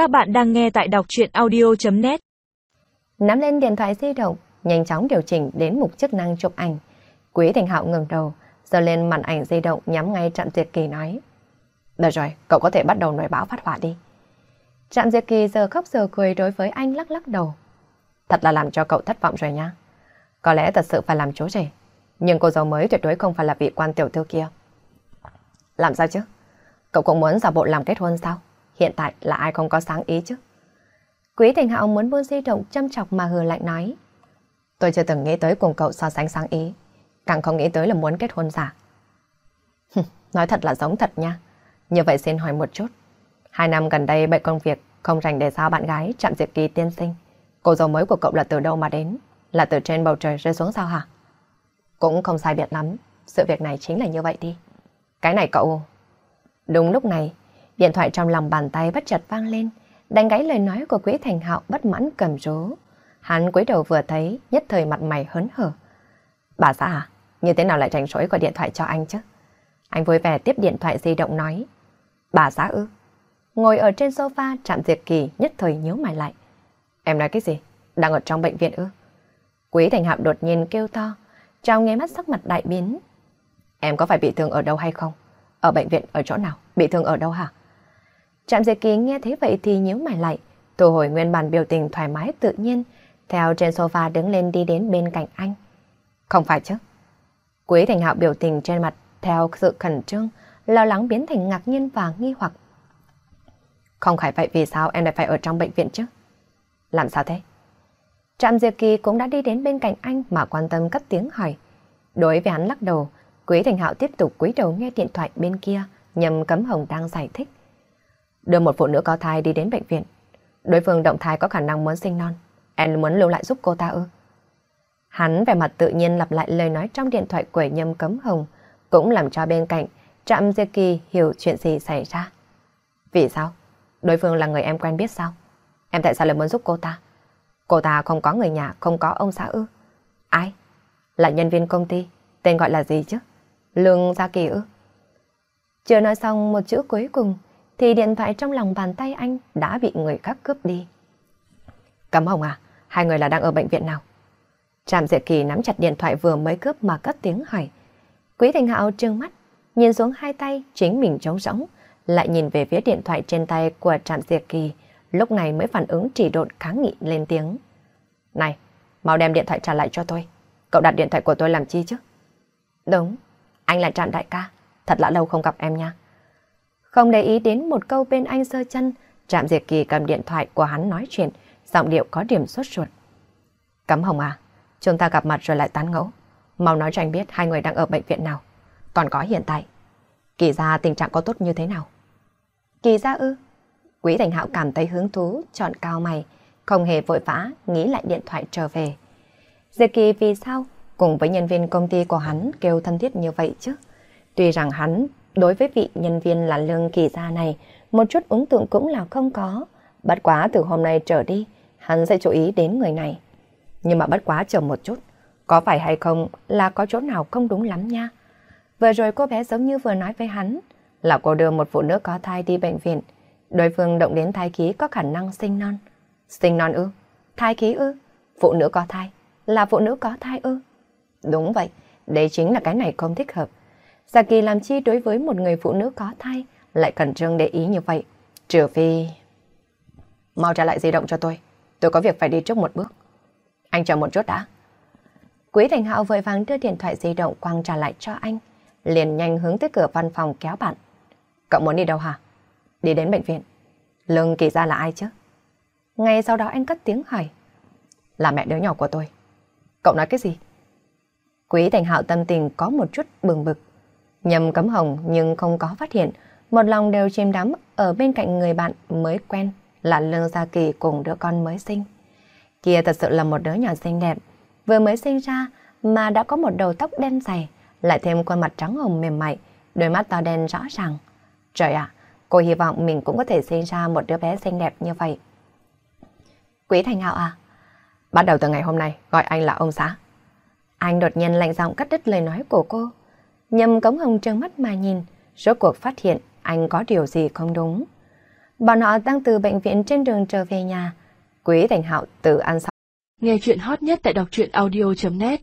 Các bạn đang nghe tại đọc chuyện audio.net Nắm lên điện thoại di động, nhanh chóng điều chỉnh đến mục chức năng chụp ảnh. Quý Thành Hạo ngừng đầu, giơ lên màn ảnh di động nhắm ngay Trạm Diệt Kỳ nói. Được rồi, cậu có thể bắt đầu nổi báo phát hỏa đi. Trạm Diệt Kỳ giờ khóc giờ cười đối với anh lắc lắc đầu. Thật là làm cho cậu thất vọng rồi nha. Có lẽ thật sự phải làm chỗ rể. Nhưng cô dâu mới tuyệt đối không phải là vị quan tiểu thư kia. Làm sao chứ? Cậu cũng muốn giả bộ làm kết hôn sao? Hiện tại là ai không có sáng ý chứ? Quý Thành Hạo muốn buông di động châm chọc mà hừ lạnh nói. Tôi chưa từng nghĩ tới cùng cậu so sánh sáng ý. Càng không nghĩ tới là muốn kết hôn giả. nói thật là giống thật nha. Như vậy xin hỏi một chút. Hai năm gần đây bận công việc không rảnh để sao bạn gái chạm diệt kỳ tiên sinh. Cô dâu mới của cậu là từ đâu mà đến? Là từ trên bầu trời rơi xuống sao hả? Cũng không sai biệt lắm. Sự việc này chính là như vậy đi. Cái này cậu... Đúng lúc này, điện thoại trong lòng bàn tay bất chợt vang lên, đánh gáy lời nói của Quý Thành Hạo bất mãn cầm rú. Hắn cúi đầu vừa thấy, nhất thời mặt mày hớn hở. Bà xã à, như thế nào lại tránh rỗi gọi điện thoại cho anh chứ? Anh vui vẻ tiếp điện thoại di động nói. Bà xã ư? Ngồi ở trên sofa, chạm diệt kỳ nhất thời nhớ mày lại. Em nói cái gì? Đang ở trong bệnh viện ư? Quý Thành Hạo đột nhiên kêu to, trong nghe mắt sắc mặt đại biến. Em có phải bị thương ở đâu hay không? Ở bệnh viện ở chỗ nào? Bị thương ở đâu hả? Trạm diệt kỳ nghe thế vậy thì nhíu mày lại, thu hồi nguyên bản biểu tình thoải mái tự nhiên, theo trên sofa đứng lên đi đến bên cạnh anh. Không phải chứ? Quý Thành Hạo biểu tình trên mặt theo sự khẩn trương, lo lắng biến thành ngạc nhiên và nghi hoặc. Không phải vậy vì sao em lại phải ở trong bệnh viện chứ? Làm sao thế? Trạm Diệp Kỳ cũng đã đi đến bên cạnh anh mà quan tâm cất tiếng hỏi. Đối với hắn lắc đầu, Quý Thành Hạo tiếp tục cúi đầu nghe điện thoại bên kia, nhầm cấm hồng đang giải thích. Đưa một phụ nữ có thai đi đến bệnh viện. Đối phương động thai có khả năng muốn sinh non. Em muốn lưu lại giúp cô ta ư? Hắn vẻ mặt tự nhiên lặp lại lời nói trong điện thoại quẩy nhâm cấm hồng, cũng làm cho bên cạnh Trạm Diệp Kỳ hiểu chuyện gì xảy ra. Vì sao? Đối phương là người em quen biết sao? Em tại sao lại muốn giúp cô ta? Cô ta không có người nhà, không có ông xã ư? Ai? Là nhân viên công ty, tên gọi là gì chứ? Lương Gia Kỳ ư? Chưa nói xong một chữ cuối cùng, thì điện thoại trong lòng bàn tay anh đã bị người khác cướp đi. Cấm Hồng à, hai người là đang ở bệnh viện nào? Trạm Diệp Kỳ nắm chặt điện thoại vừa mới cướp mà cất tiếng hỏi. Quý Thành Hạo trương mắt, nhìn xuống hai tay chính mình trống rỗng, lại nhìn về phía điện thoại trên tay của Trạm Diệp Kỳ, lúc này mới phản ứng chỉ độn kháng nghị lên tiếng. Này, mau đem điện thoại trả lại cho tôi. Cậu đặt điện thoại của tôi làm chi chứ? Đúng, anh là Trạm Đại ca, thật là lâu không gặp em nha. Không để ý đến một câu bên anh sơ chân, Trạm Diệp Kỳ cầm điện thoại của hắn nói chuyện, giọng điệu có điểm sốt ruột. Cấm Hồng à, chúng ta gặp mặt rồi lại tán ngẫu. Mau nói cho anh biết hai người đang ở bệnh viện nào. Còn có hiện tại. Kỳ ra tình trạng có tốt như thế nào? Kỳ ra ư? Quý Thành Hạo cảm thấy hứng thú, chọn cao mày, không hề vội vã, nghĩ lại điện thoại trở về. Diệp Kỳ vì sao cùng với nhân viên công ty của hắn kêu thân thiết như vậy chứ? Tuy rằng hắn đối với vị nhân viên là lương kỳ gia này, một chút ấn tượng cũng là không có. Bất quá từ hôm nay trở đi, hắn sẽ chú ý đến người này. Nhưng mà bất quá chờ một chút, có phải hay không là có chỗ nào không đúng lắm nha. Vừa rồi cô bé giống như vừa nói với hắn, là cô đưa một phụ nữ có thai đi bệnh viện. Đối phương động đến thai khí có khả năng sinh non. Sinh non ư? Thai khí ư? Phụ nữ có thai? Là phụ nữ có thai ư? Đúng vậy, đây chính là cái này không thích hợp. Giả kỳ làm chi đối với một người phụ nữ có thai, lại cần trương để ý như vậy. Trừ phi... Mau trả lại di động cho tôi. Tôi có việc phải đi trước một bước. Anh chờ một chút đã. Quý Thành Hạo vội vàng đưa điện thoại di động quăng trả lại cho anh. Liền nhanh hướng tới cửa văn phòng kéo bạn. Cậu muốn đi đâu hả? Đi đến bệnh viện. Lương kỳ ra là ai chứ? Ngay sau đó anh cất tiếng hỏi. Là mẹ đứa nhỏ của tôi. Cậu nói cái gì? Quý Thành Hạo tâm tình có một chút bừng bực. Nhầm cấm hồng nhưng không có phát hiện, một lòng đều chìm đắm ở bên cạnh người bạn mới quen là Lương Gia Kỳ cùng đứa con mới sinh. Kia thật sự là một đứa nhỏ xinh đẹp, vừa mới sinh ra mà đã có một đầu tóc đen dày, lại thêm khuôn mặt trắng hồng mềm mại, đôi mắt to đen rõ ràng. Trời ạ, cô hy vọng mình cũng có thể sinh ra một đứa bé xinh đẹp như vậy. Quý Thành Hạo à, bắt đầu từ ngày hôm nay gọi anh là ông xã. Anh đột nhiên lạnh giọng cắt đứt lời nói của cô. Nhầm cống hồng trợn mắt mà nhìn, rốt cuộc phát hiện anh có điều gì không đúng. Bọn họ đang từ bệnh viện trên đường trở về nhà. Quý Thành Hạo tự ăn xong. Nghe chuyện hot nhất tại đọc truyện audio.net